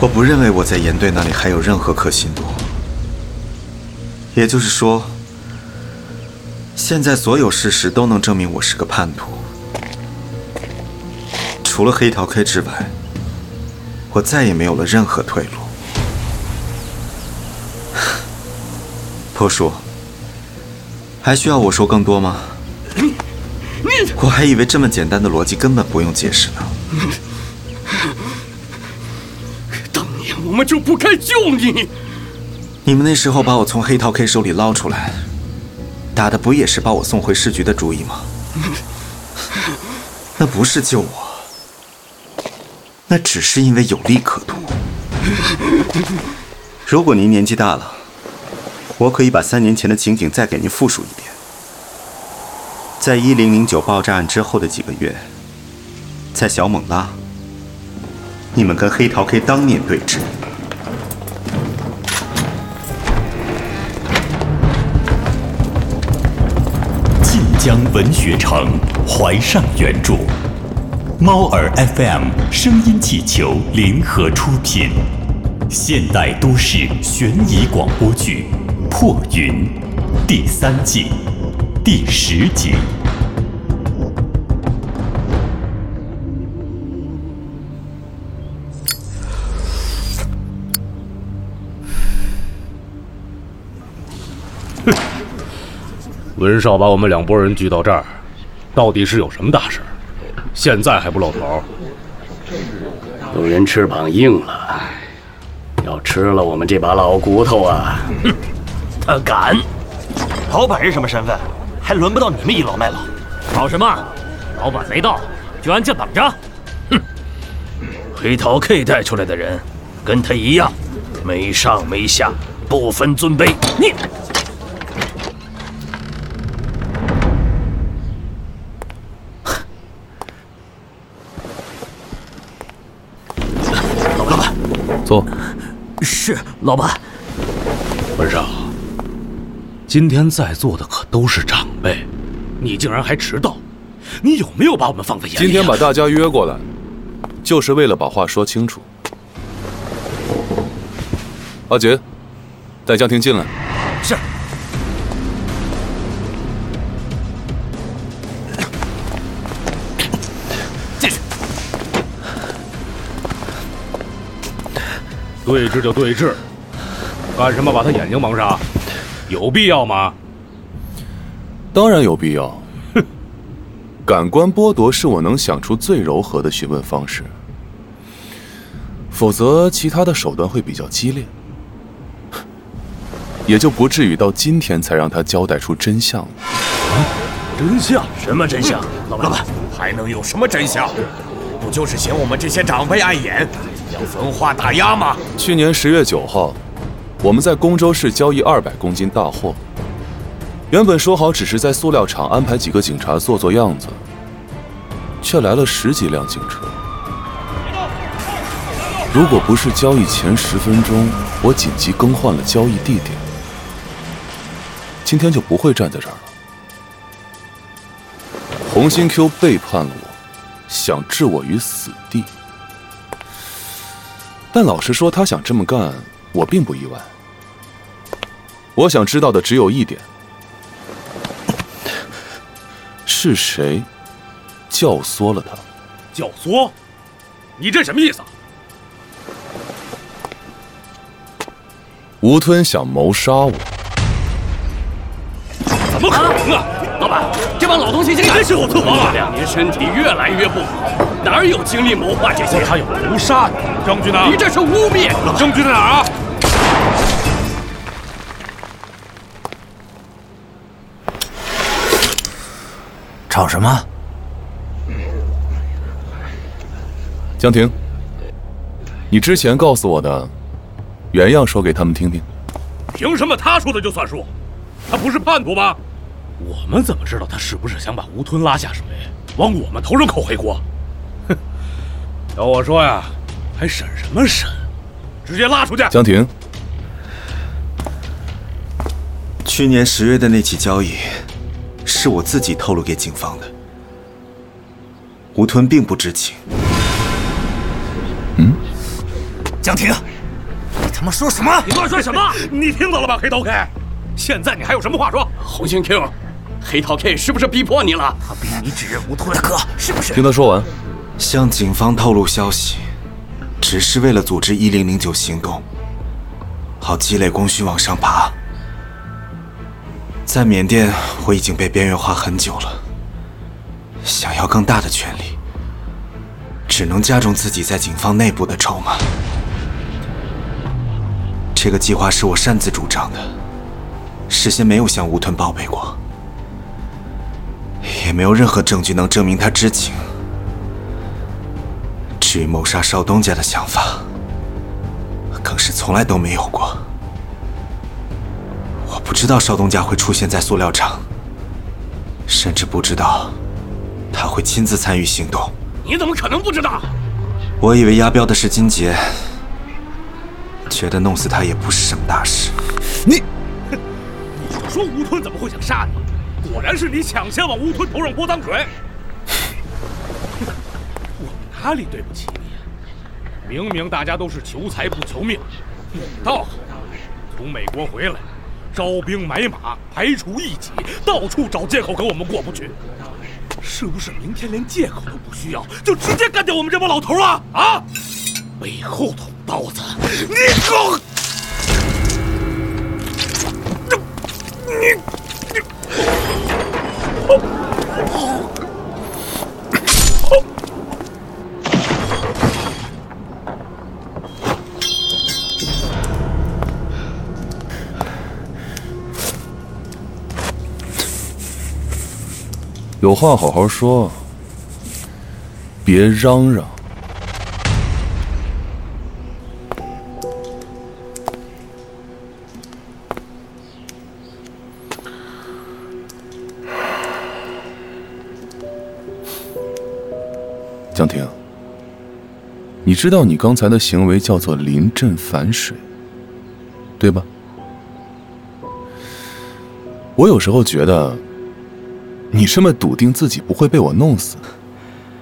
我不认为我在严队那里还有任何可信度。也就是说，现在所有事实都能证明我是个叛徒。除了黑桃 K 之外，我再也没有了任何退路。波叔，还需要我说更多吗？我还以为这么简单的逻辑根本不用解释呢。们就不该救你。你们那时候把我从黑桃 K 手里捞出来，打的不也是把我送回市局的主意吗？那不是救我，那只是因为有利可图。如果您年纪大了，我可以把三年前的情景再给您复述一遍。在一零零九爆炸案之后的几个月，在小猛拉，你们跟黑桃 K 当面对质。江文学城怀上原著，猫耳 FM 声音气球联合出品，现代都市悬疑广播剧《破云》第三季第十集。文少把我们两拨人聚到这儿，到底是有什么大事？现在还不露头？有人翅膀硬了，要吃了我们这把老骨头啊！哼，他敢！老板是什么身份？还轮不到你们倚老卖老？搞什么？老板没到，就按这等着！哼！黑桃 K 带出来的人，跟他一样，没上没下，不分尊卑。你！坐。是老板。文少，今天在座的可都是长辈，你竟然还迟到，你有没有把我们放在眼里？今天把大家约过来，就是为了把话说清楚。阿杰，带江婷进来。对峙就对峙，干什么把他眼睛蒙上？有必要吗？当然有必要。哼，感官剥夺是我能想出最柔和的询问方式，否则其他的手段会比较激烈，也就不至于到今天才让他交代出真相了。真相？什么真相？老板，老板，还能有什么真相？不就是嫌我们这些长辈碍眼？要分化打压吗？去年十月九号，我们在公州市交易二百公斤大货。原本说好只是在塑料厂安排几个警察做做样子，却来了十几辆警车。如果不是交易前十分钟我紧急更换了交易地点，今天就不会站在这儿了。红星 Q 背叛了我，想置我于死地。但老实说，他想这么干，我并不意外。我想知道的只有一点：是谁教唆了他？教唆？你这什么意思？吴吞想谋杀我？怎么可能啊！老板，这帮老东西竟然是我策划！这两年身体越来越不好。哪有精力谋划这些？他有屠杀你，证据呢？你这是污蔑！证据在哪儿啊？吵什么？江婷，你之前告诉我的原样说给他们听听。凭什么他说的就算数？他不是叛徒吗？我们怎么知道他是不是想把吴吞拉下水，往我们头上扣黑锅？要我说呀，还审什么审？直接拉出去！江婷，去年十月的那起交易，是我自己透露给警方的，吴吞并不知情。嗯，江婷，你他妈说什么？你乱说什么？你听到了吧，黑桃 K？现在你还有什么话说？红星 Q，黑桃 K 是不是逼迫你了？他逼你指认吴吞大哥，是不是？听他说完。向警方透露消息，只是为了组织一零零九行动，好积累功勋往上爬。在缅甸，我已经被边缘化很久了。想要更大的权力，只能加重自己在警方内部的筹码。这个计划是我擅自主张的，事先没有向吴吞报备过，也没有任何证据能证明他知情。至于谋杀少东家的想法，更是从来都没有过。我不知道少东家会出现在塑料厂，甚至不知道他会亲自参与行动。你怎么可能不知道？我以为押镖的是金杰，觉得弄死他也不是什么大事。你，你说吴吞怎么会想杀你？果然是你抢先往吴吞头上泼脏水。哪里对不起你？明明大家都是求财不求命，你倒好，从美国回来，招兵买马，排除异己，到处找借口跟我们过不去。是不是明天连借口都不需要，就直接干掉我们这帮老头了？啊！背后捅刀子，你狗！你你。有话好好说，别嚷嚷。江婷，你知道你刚才的行为叫做临阵反水，对吧？我有时候觉得。你这么笃定自己不会被我弄死，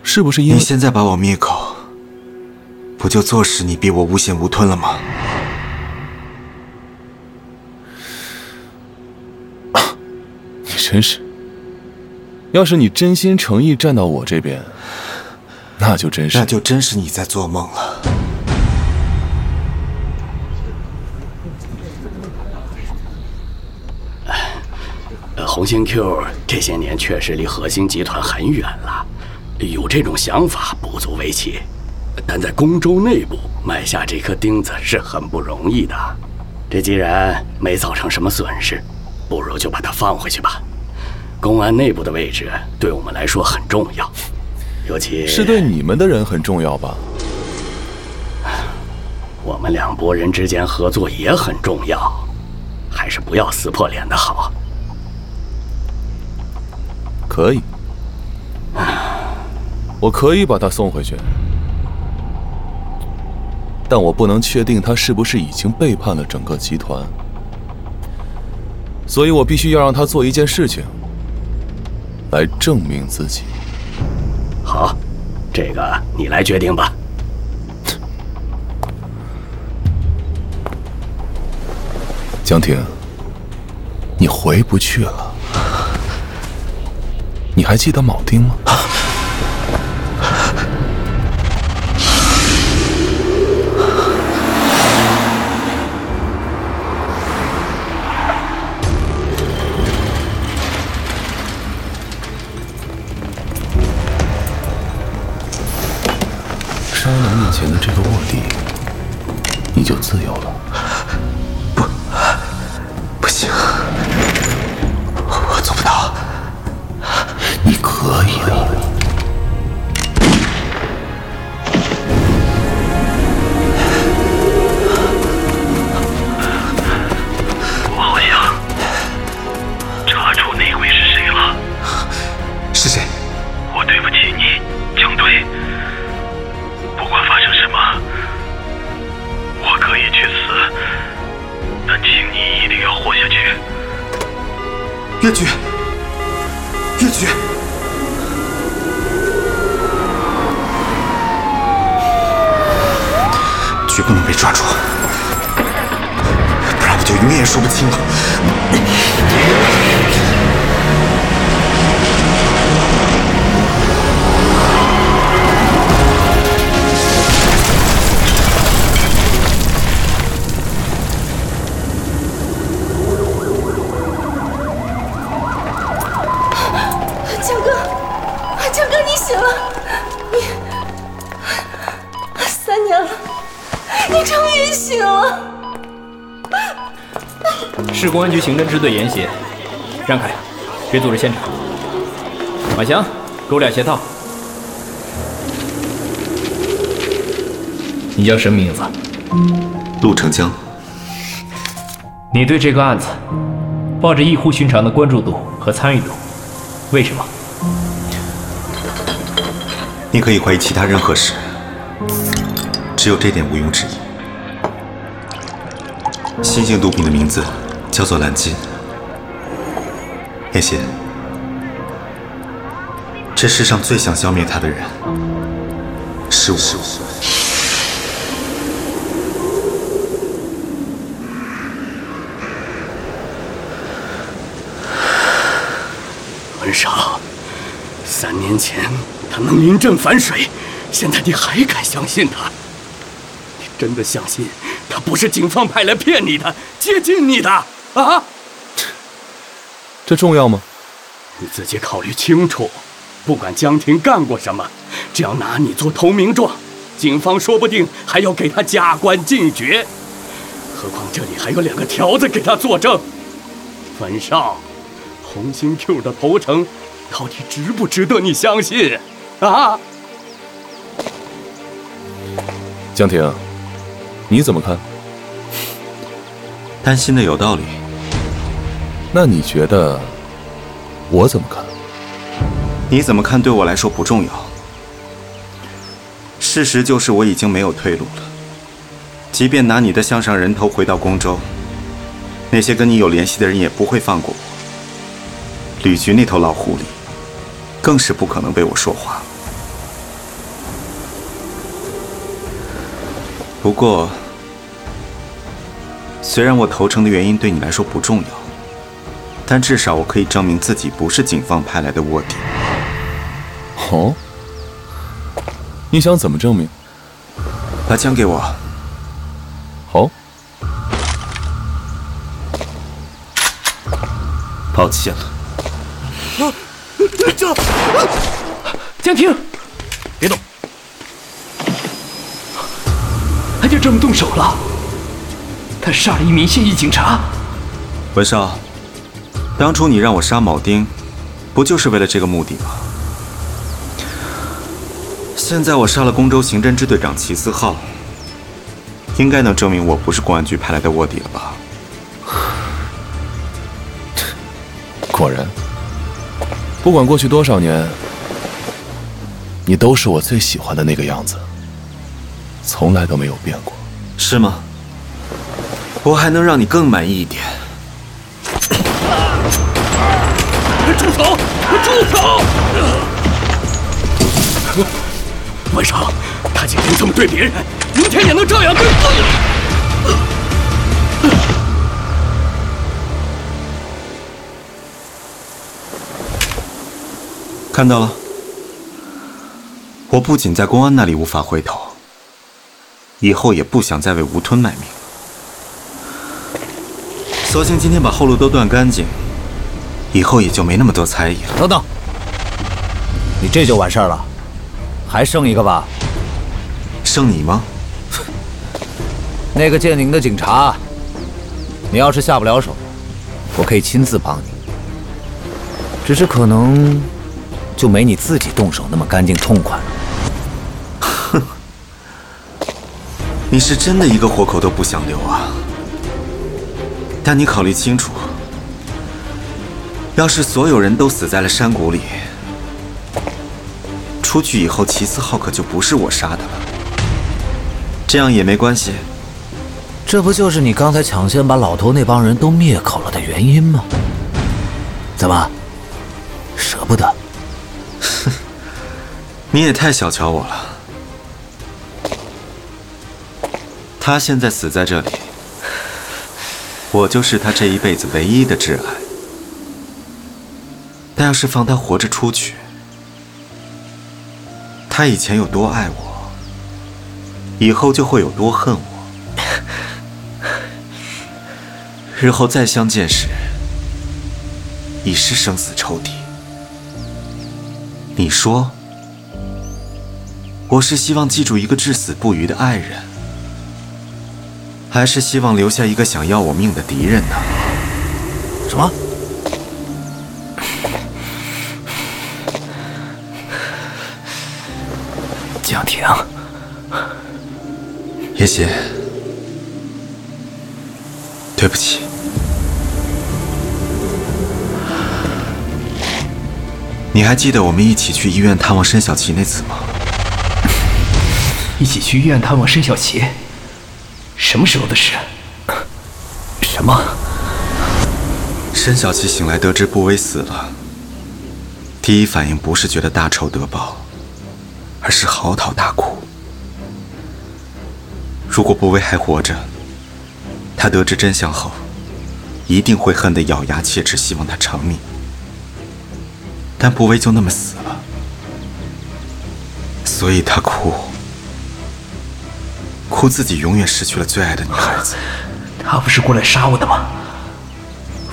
是不是因为你现在把我灭口，不就坐实你逼我诬陷吴吞了吗？你真是，要是你真心诚意站到我这边，那就真是那就真是你在做梦了。红星 Q 这些年确实离核心集团很远了，有这种想法不足为奇，但在公州内部埋下这颗钉子是很不容易的。这既然没造成什么损失，不如就把它放回去吧。公安内部的位置对我们来说很重要，尤其是对你们的人很重要吧？我们两拨人之间合作也很重要，还是不要撕破脸的好。可以，我可以把他送回去，但我不能确定他是不是已经背叛了整个集团，所以我必须要让他做一件事情，来证明自己。好，这个你来决定吧。江婷，你回不去了。你还记得铆钉吗？杀了面前的这个卧底，你就自由了。不，不行，我做不到。可以的。局刑侦支队严协，让开，别阻着现场。马翔，给我俩鞋套。你叫什么名字？陆成江。你对这个案子抱着异乎寻常的关注度和参与度，为什么？你可以怀疑其他任何事，只有这点毋庸置疑。新型毒品的名字叫做蓝鲸。叶邪，这世上最想消灭他的人是我。文少，三年前他能临阵反水，现在你还敢相信他？你真的相信他不是警方派来骗你的、接近你的啊？这重要吗？你自己考虑清楚。不管江婷干过什么，只要拿你做投名状，警方说不定还要给他加官进爵。何况这里还有两个条子给他作证。文少，红星 Q 的投诚到底值不值得你相信啊？江婷，你怎么看？担心的有道理。那你觉得我怎么看？你怎么看对我来说不重要。事实就是我已经没有退路了。即便拿你的项上人头回到宫州，那些跟你有联系的人也不会放过我。吕局那头老狐狸，更是不可能被我说话。不过，虽然我投诚的原因对你来说不重要，但至少我可以证明自己不是警方派来的卧底。哦，你想怎么证明？把枪给我。好。抱歉了。啊，这江婷，别动！他就这么动手了？他杀了一名现役警察。文少，当初你让我杀铆钉，不就是为了这个目的吗？现在我杀了宫州刑侦支队长齐思浩，应该能证明我不是公安局派来的卧底了吧？果然，不管过去多少年，你都是我最喜欢的那个样子，从来都没有变过。是吗？我还能让你更满意一点。住手！快住手！文少，他今天这么对别人，明天也能这样对自己。看到了，我不仅在公安那里无法回头，以后也不想再为吴吞卖命。索性今天把后路都断干净，以后也就没那么多猜疑了。等等，你这就完事儿了？还剩一个吧？剩你吗？那个建宁的警察，你要是下不了手，我可以亲自帮你。只是可能就没你自己动手那么干净痛快了。哼，你是真的一个活口都不想留啊！但你考虑清楚，要是所有人都死在了山谷里，出去以后齐思浩可就不是我杀的了。这样也没关系。这不就是你刚才抢先把老头那帮人都灭口了的原因吗？怎么，舍不得？哼，你也太小瞧我了。他现在死在这里，我就是他这一辈子唯一的挚爱。但要是放他活着出去，他以前有多爱我，以后就会有多恨我。日后再相见时，已是生死仇敌。你说，我是希望记住一个至死不渝的爱人，还是希望留下一个想要我命的敌人呢？江婷，叶邪，对不起。你还记得我们一起去医院探望申小琪那次吗？一起去医院探望申小琪，什么时候的事？什么？申小琪醒来得知步威死了，第一反应不是觉得大仇得报。而是嚎啕大哭。如果步威还活着，他得知真相后，一定会恨得咬牙切齿，希望他偿命。但步威就那么死了，所以他哭，哭自己永远失去了最爱的女孩子。他不是过来杀我的吗？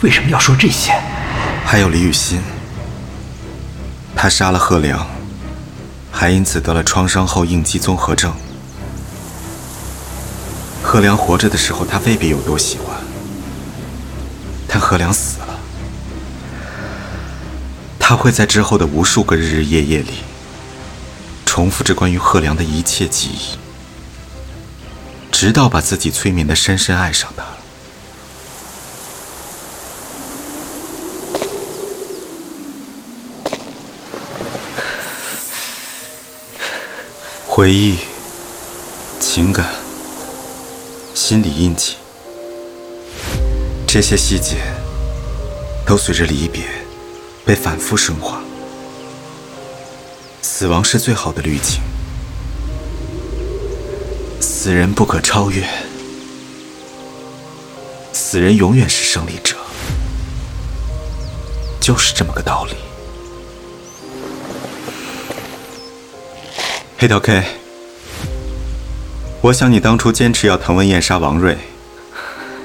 为什么要说这些？还有李雨欣，他杀了贺良。还因此得了创伤后应激综合症。贺良活着的时候，他未必有多喜欢，但贺良死了，他会在之后的无数个日日夜夜里，重复着关于贺良的一切记忆，直到把自己催眠的深深爱上他。回忆、情感、心理印记，这些细节都随着离别被反复升华。死亡是最好的滤镜，死人不可超越，死人永远是胜利者，就是这么个道理。黑桃 K，我想你当初坚持要滕文燕杀王瑞，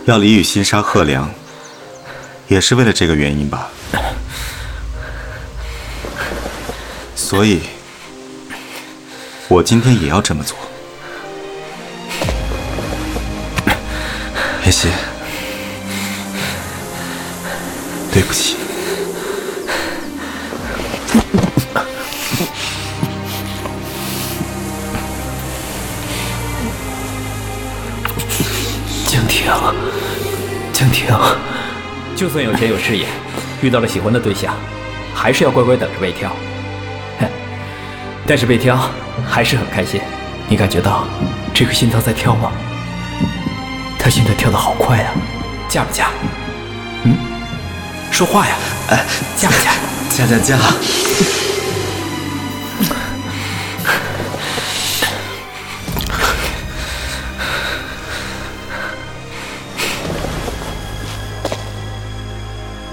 要李雨欣杀贺良，也是为了这个原因吧？所以，我今天也要这么做。叶希，对不起。江婷，就算有钱有事业，遇到了喜欢的对象，还是要乖乖等着被挑。但是被挑还是很开心。你感觉到这颗心脏在跳吗？他现在跳得好快啊！嫁不嫁？嗯，说话呀！哎，嫁不嫁？嫁嫁嫁！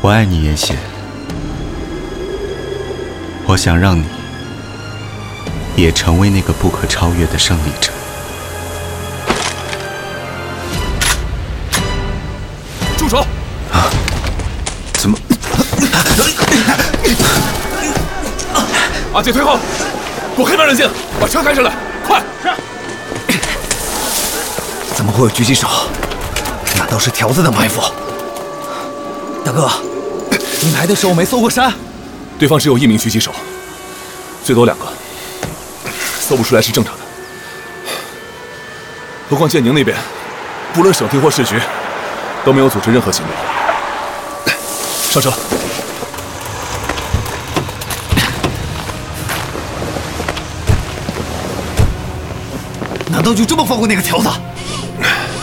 我爱你，叶璇。我想让你也成为那个不可超越的胜利者。住手！啊？怎么？阿杰，退后！给我黑门冷静，把车开上来，快！是。怎么会有狙击手？难道是条子的埋伏？大哥。你来的时候没搜过山，对方只有一名狙击手，最多两个，搜不出来是正常的。何况建宁那边，不论省厅或市局，都没有组织任何行动。上车。难道就这么放过那个条子？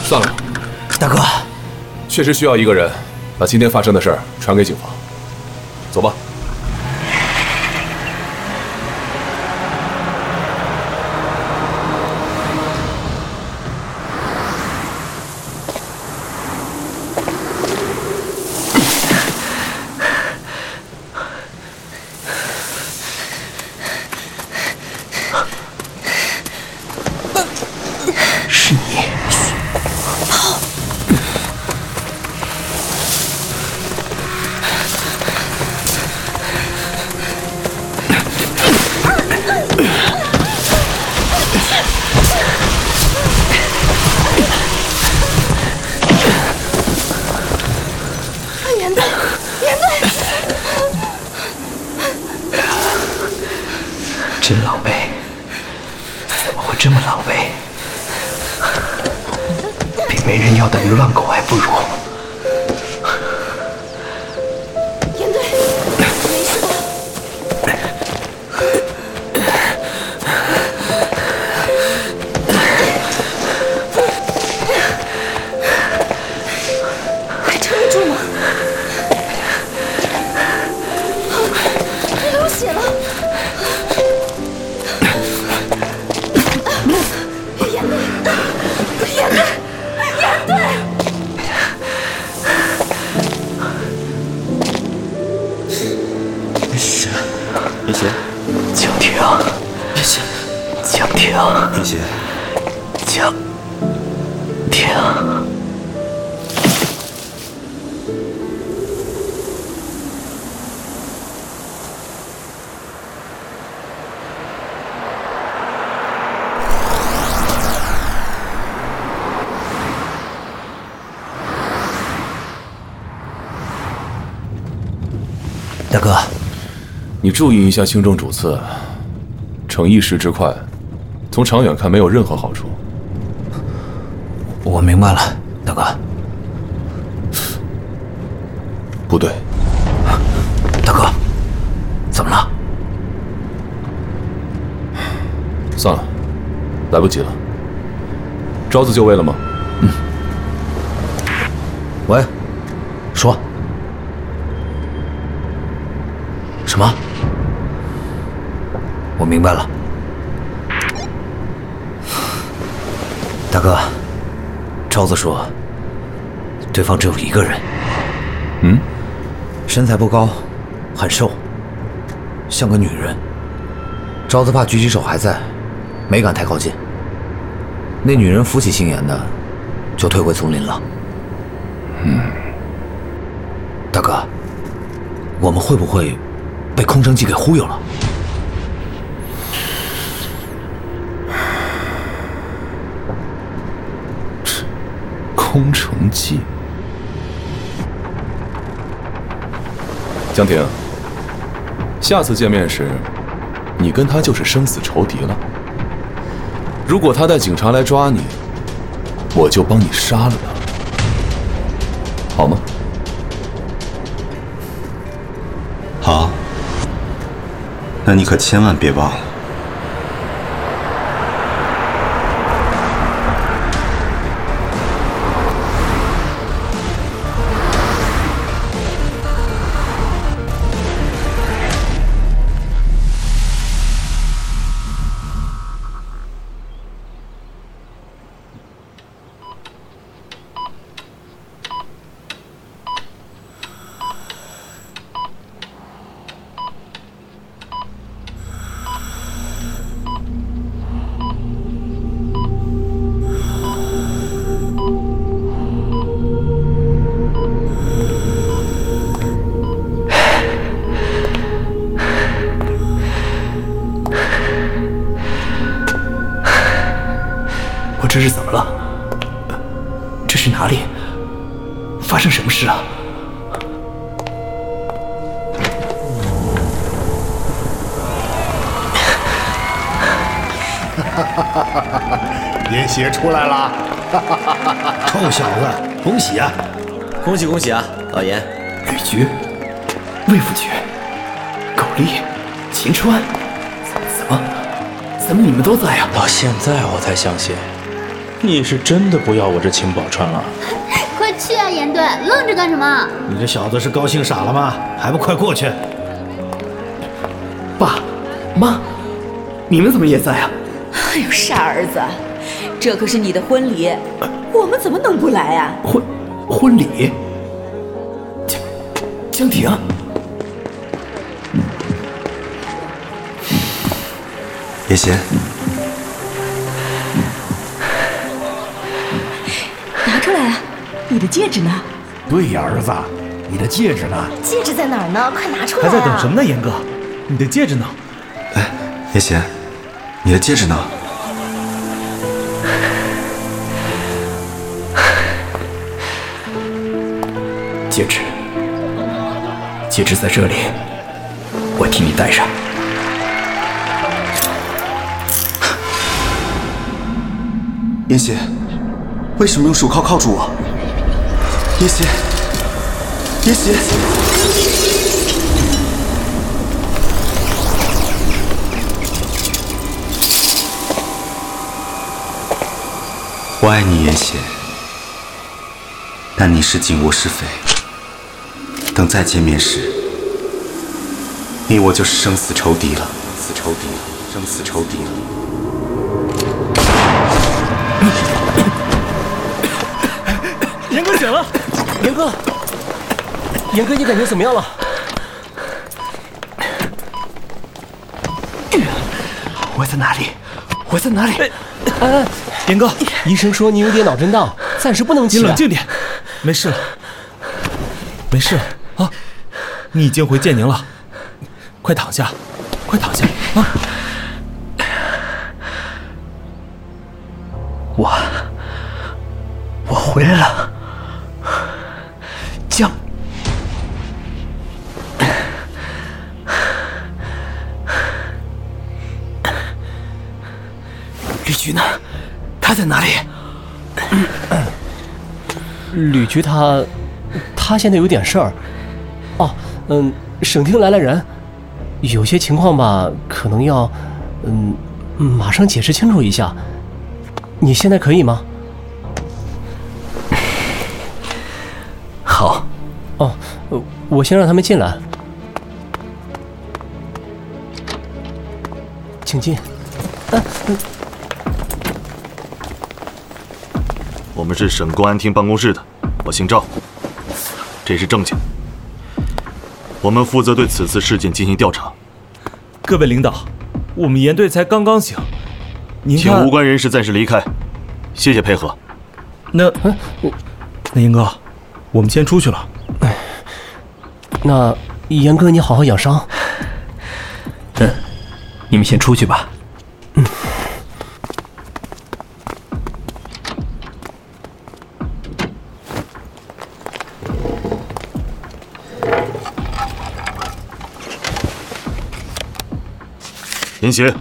算了吧，大哥，确实需要一个人把今天发生的事儿传给警方。走吧。大哥，你注意一下轻重主次，逞一时之快，从长远看没有任何好处。我明白了，大哥。不对，大哥，怎么了？算了，来不及了。招子就位了吗？喂，说。什么？我明白了，大哥。昭子说，对方只有一个人。嗯，身材不高，很瘦，像个女人。昭子怕狙击手还在，没敢太靠近。那女人扶起星岩的，就退回丛林了。嗯，大哥，我们会不会被空城计给忽悠了？空城计。江婷，下次见面时，你跟他就是生死仇敌了。如果他带警察来抓你，我就帮你杀了他，好吗？好。那你可千万别忘了。严邪出来了！臭小子，恭喜啊！恭喜恭喜啊，老严！吕局、魏副局、苟利、秦川，怎么怎么你们都在啊？到现在我才相信，你是真的不要我这秦宝川了。快去啊，严队，愣着干什么？你这小子是高兴傻了吗？还不快过去！爸妈，你们怎么也在啊？哎呦，傻儿子，这可是你的婚礼，我们怎么能不来啊？婚婚礼？江江婷，叶贤，拿出来啊！你的戒指呢？对呀，儿子，你的戒指呢？戒指在哪儿呢？快拿出来啊！还在等什么呢，严哥？你的戒指呢？哎叶贤，你的戒指呢？戒指，戒指在这里，我替你戴上。妍希，为什么用手铐铐住我？妍希，妍希。我爱你，妍希，但你是紧握是非。等再见面时，你我就是生死仇敌了，死仇敌了，生死仇敌了。严哥醒了，严哥，严哥，你感觉怎么样了？我在哪里？我在哪里？哎，严哥，医生说你有点脑震荡，暂时不能起你冷静点，没事了，没事了啊！你已经回建宁了，快躺下，快躺下啊！我，我回来了，江。吕局呢？他在哪里？吕局他，他现在有点事儿。哦，嗯，省厅来了人，有些情况吧，可能要，嗯，马上解释清楚一下。你现在可以吗？好。哦，我先让他们进来，请进。我们是省公安厅办公室的，我姓赵，这是证件。我们负责对此次事件进行调查。各位领导，我们严队才刚刚醒，您请无关人士暂时离开，谢谢配合。那，那严哥，我们先出去了。那严哥，你好好养伤。嗯，你们先出去吧。严协，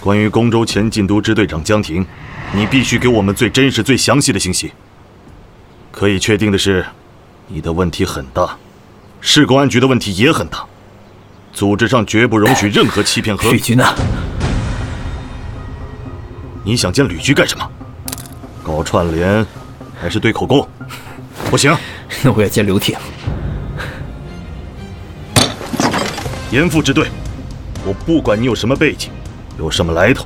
关于公州前禁毒支队长江婷，你必须给我们最真实、最详细的信息。可以确定的是，你的问题很大，市公安局的问题也很大，组织上绝不容许任何欺骗和。吕局呢？你想见吕局干什么？搞串联，还是对口供？不行，那我要见刘挺。严副支队。我不管你有什么背景，有什么来头，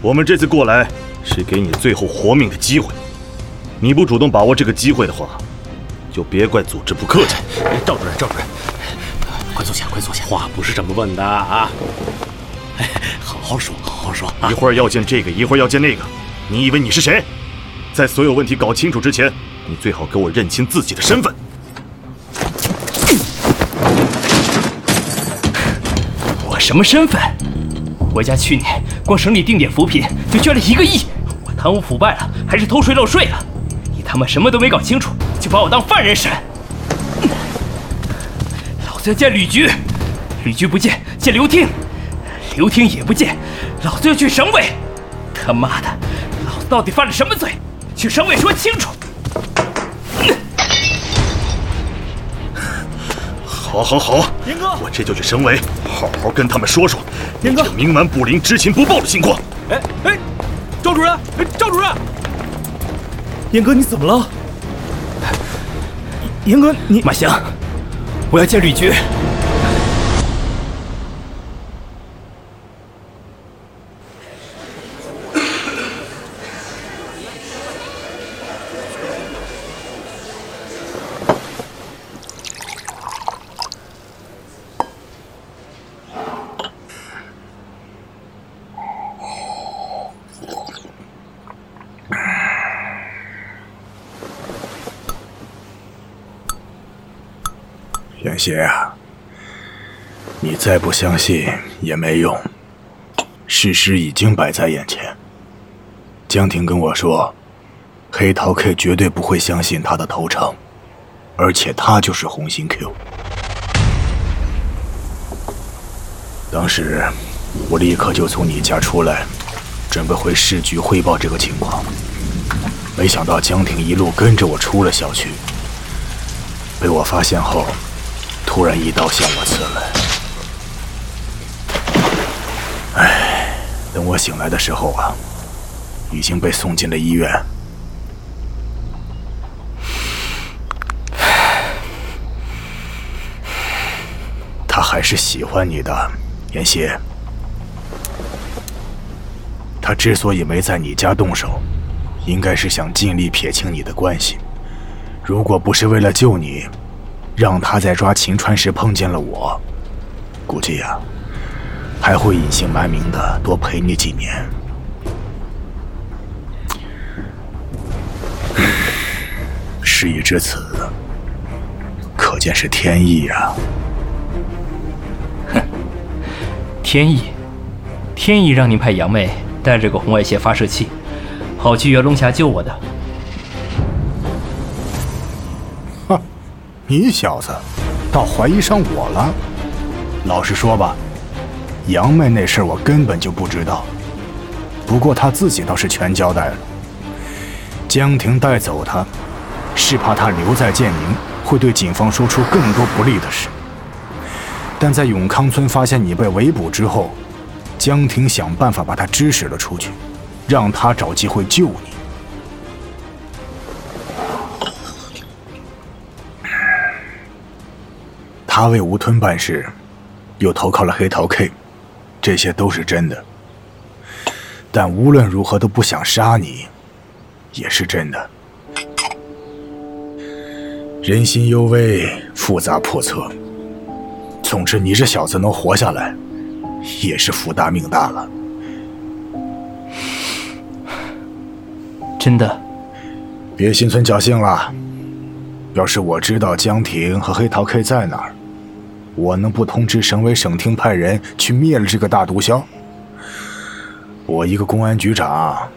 我们这次过来是给你最后活命的机会。你不主动把握这个机会的话，就别怪组织不客气。赵主任，赵主任，快坐下，快坐下。话不是这么问的啊！好好说，好好说。一会儿要见这个，一会儿要见那个，你以为你是谁？在所有问题搞清楚之前，你最好给我认清自己的身份。什么身份？我家去年光省里定点扶贫就捐了一个亿，我贪污腐败了，还是偷税漏税了？你他妈什么都没搞清楚，就把我当犯人审？老子要见吕局，吕局不见，见刘厅，刘厅也不见，老子要去省委。他妈的，老子到底犯了什么罪？去省委说清楚！好，好，好，严哥，我这就去省委，好好跟他们说说，严哥，冥顽不灵、知情不报的情况。哎哎，赵主任，哎赵主任，严哥，你怎么了？严哥，你马翔，我要见吕局。严邪啊，你再不相信也没用。事实已经摆在眼前。江婷跟我说，黑桃 K 绝对不会相信他的投诚，而且他就是红心 Q。当时我立刻就从你家出来，准备回市局汇报这个情况。没想到江婷一路跟着我出了小区，被我发现后，突然一刀向我刺来。唉，等我醒来的时候啊，已经被送进了医院。他还是喜欢你的，妍希。他之所以没在你家动手，应该是想尽力撇清你的关系。如果不是为了救你，让他在抓秦川时碰见了我，估计呀，还会隐姓埋名的多陪你几年。事已至此，可见是天意呀。天意，天意让您派杨妹带着个红外线发射器，跑去袁龙峡救我的。你小子倒怀疑上我了。老实说吧，杨妹那事我根本就不知道。不过她自己倒是全交代了。江婷带走她，是怕她留在建宁会对警方说出更多不利的事。但在永康村发现你被围捕之后，江婷想办法把他支使了出去，让他找机会救你。他为吴吞办事，又投靠了黑桃 K，这些都是真的。但无论如何都不想杀你，也是真的。人心幽微，复杂叵测。总之，你这小子能活下来，也是福大命大了。真的，别心存侥幸了。要是我知道江婷和黑桃 K 在哪儿，我能不通知省委省厅派人去灭了这个大毒枭？我一个公安局长，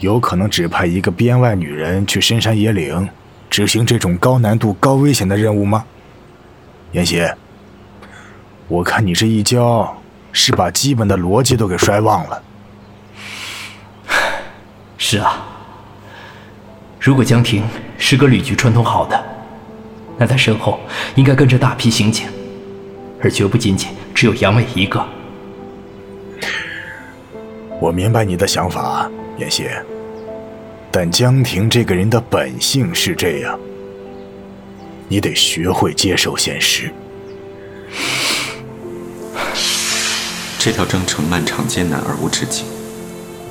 有可能指派一个编外女人去深山野岭执行这种高难度、高危险的任务吗？妍希。我看你这一跤，是把基本的逻辑都给摔忘了。是啊，如果江婷是个旅局串通好的，那他身后应该跟着大批刑警，而绝不仅仅只有杨伟一个。我明白你的想法，妍希，但江婷这个人的本性是这样，你得学会接受现实。这条征程漫长艰难而无止境，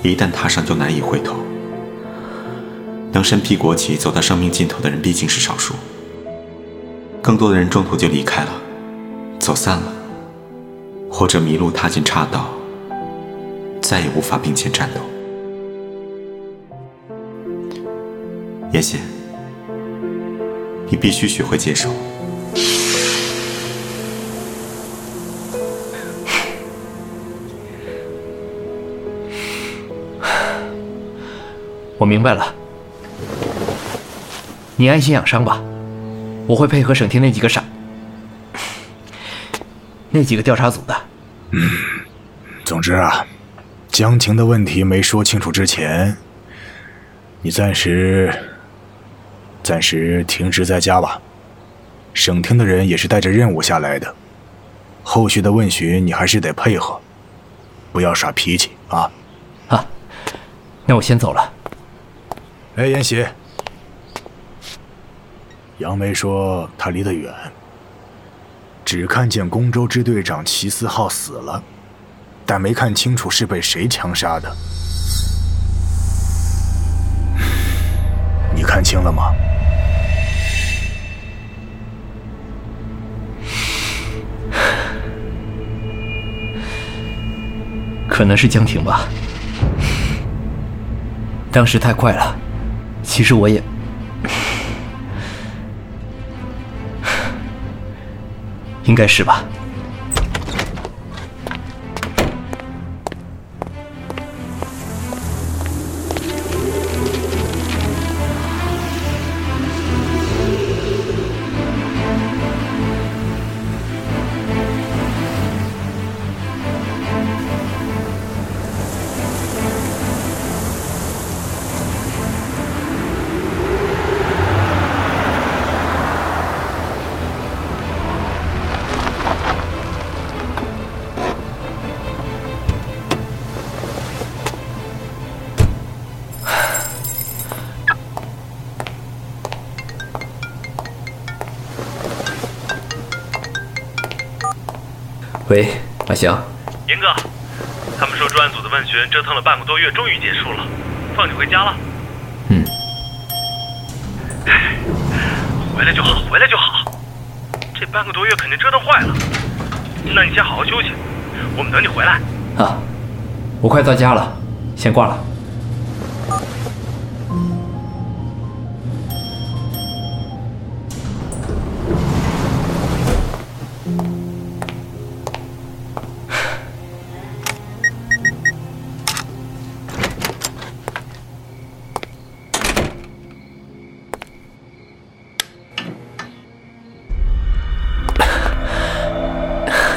一旦踏上就难以回头。能身披国旗走到生命尽头的人毕竟是少数，更多的人中途就离开了，走散了，或者迷路踏进岔道，再也无法并肩战斗。叶谢，你必须学会接受。我明白了，你安心养伤吧，我会配合省厅那几个傻、那几个调查组的。嗯，总之啊，江晴的问题没说清楚之前，你暂时、暂时停职在家吧。省厅的人也是带着任务下来的，后续的问询你还是得配合，不要耍脾气啊。啊，那我先走了。哎，妍希，杨梅说她离得远，只看见宫州支队长齐思浩死了，但没看清楚是被谁枪杀的。你看清了吗？可能是江婷吧，当时太快了。其实我也，应该是吧。喂，阿翔。严哥，他们说专案组的问询折腾了半个多月，终于结束了，放你回家了。嗯。唉，回来就好，回来就好。这半个多月肯定折腾坏了。那你先好好休息，我们等你回来。啊，我快到家了，先挂了。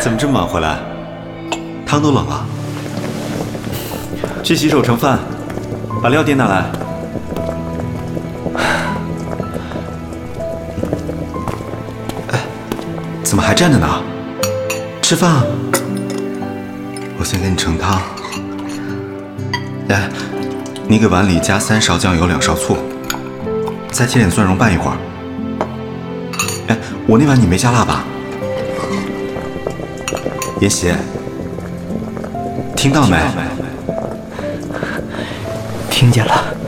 怎么这么晚回来？汤都冷了。去洗手盛饭，把料碟拿来。哎，怎么还站着呢？吃饭啊！我先给你盛汤。来，你给碗里加三勺酱油，两勺醋，再切点蒜蓉拌一会儿。哎，我那碗你没加辣吧？妍希，听到没？听见了。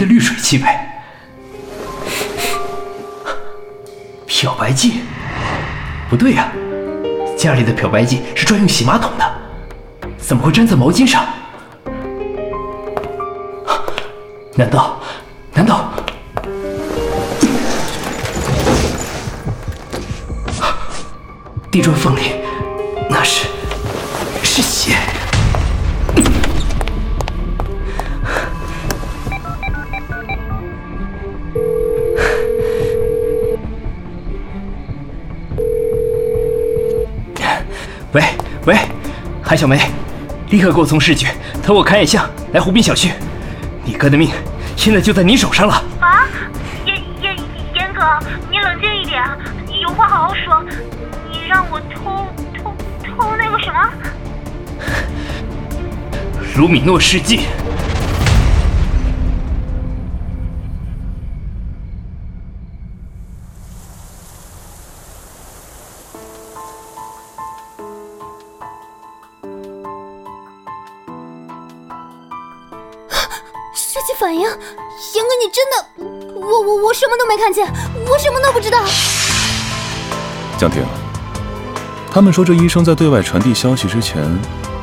的绿水器呗？漂白剂？不对呀、家里的漂白剂是专用洗马桶的，怎么会粘在毛巾上？难道？难道？地砖缝里，喂喂，韩小梅，立刻给我从市局投我砍野象来湖滨小区。你哥的命现在就在你手上了。啊，严严严哥，你冷静一点，有话好好说。你让我偷偷偷那个什么？卢米诺试剂。我什么都没看见，我什么都不知道。江婷，他们说这医生在对外传递消息之前，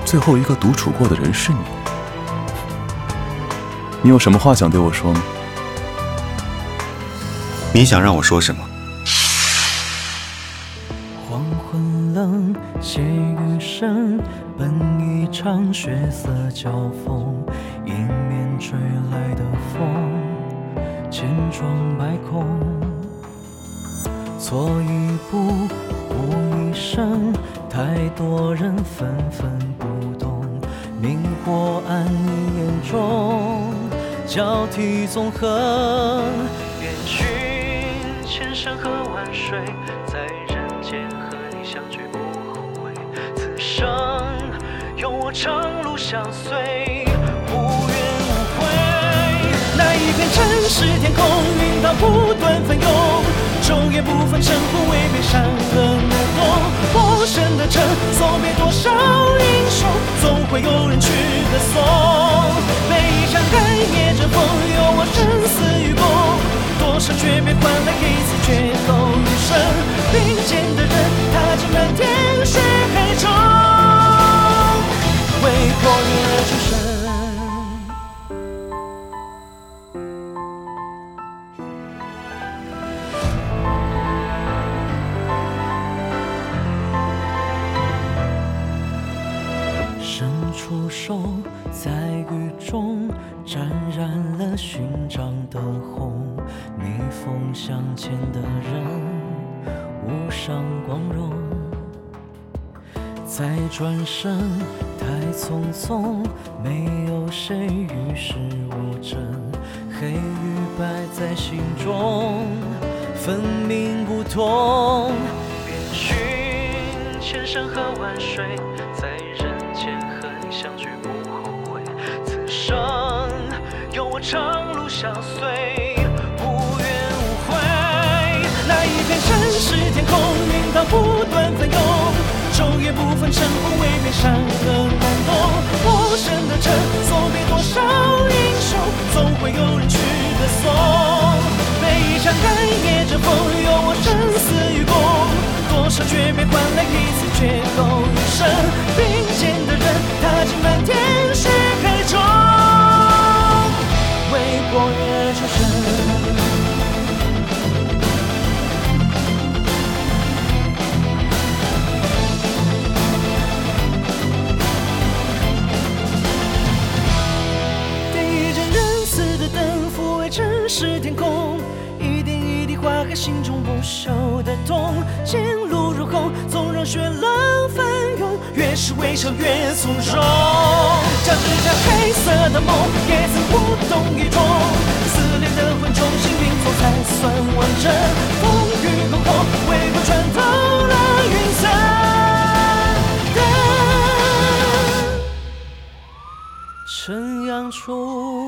最后一个独处过的人是你。你有什么话想对我说吗？你想让我说什么？黄昏冷，细雨声，本一场血色交锋，迎面吹来的风，千疮百孔。错一步，误一生，太多人纷纷不懂，明火暗你眼中，交替纵横。遍寻千山和万水，在人间和你相聚不后悔。此生有我长路相随，是天空云涛不断翻涌，昼夜不分，胜负未被，山河难动。烽火神的城，送别多少英雄，总会有人去歌颂。每一场干夜争锋，有我生死与共。多少诀别换来一次绝斗余生，并肩的人踏进漫天血海中，为破灭出生。手，在雨中沾染了勋章的红。逆风向前的人，无上光荣。再转身，太匆匆，没有谁与世无争。黑与白在心中，分明不同。遍寻千山和万水，生有我长路相随，无怨无悔。那一片城市天空，云涛不断翻涌，昼夜不分晨昏，未免山河难懂。陌生的城，送别多少英雄，总会有人去歌颂。每一场暗夜阵风，有我生死与共。多少诀别换来一次绝后余生，并肩的人踏进漫天的痛。前路如虹，纵让血浪翻涌，越是微笑越从容。将这架黑色的梦，也曾无动于衷。撕裂的魂，重新拼凑才算完整。风雨过后，为国穿透了云层。灯。晨阳处。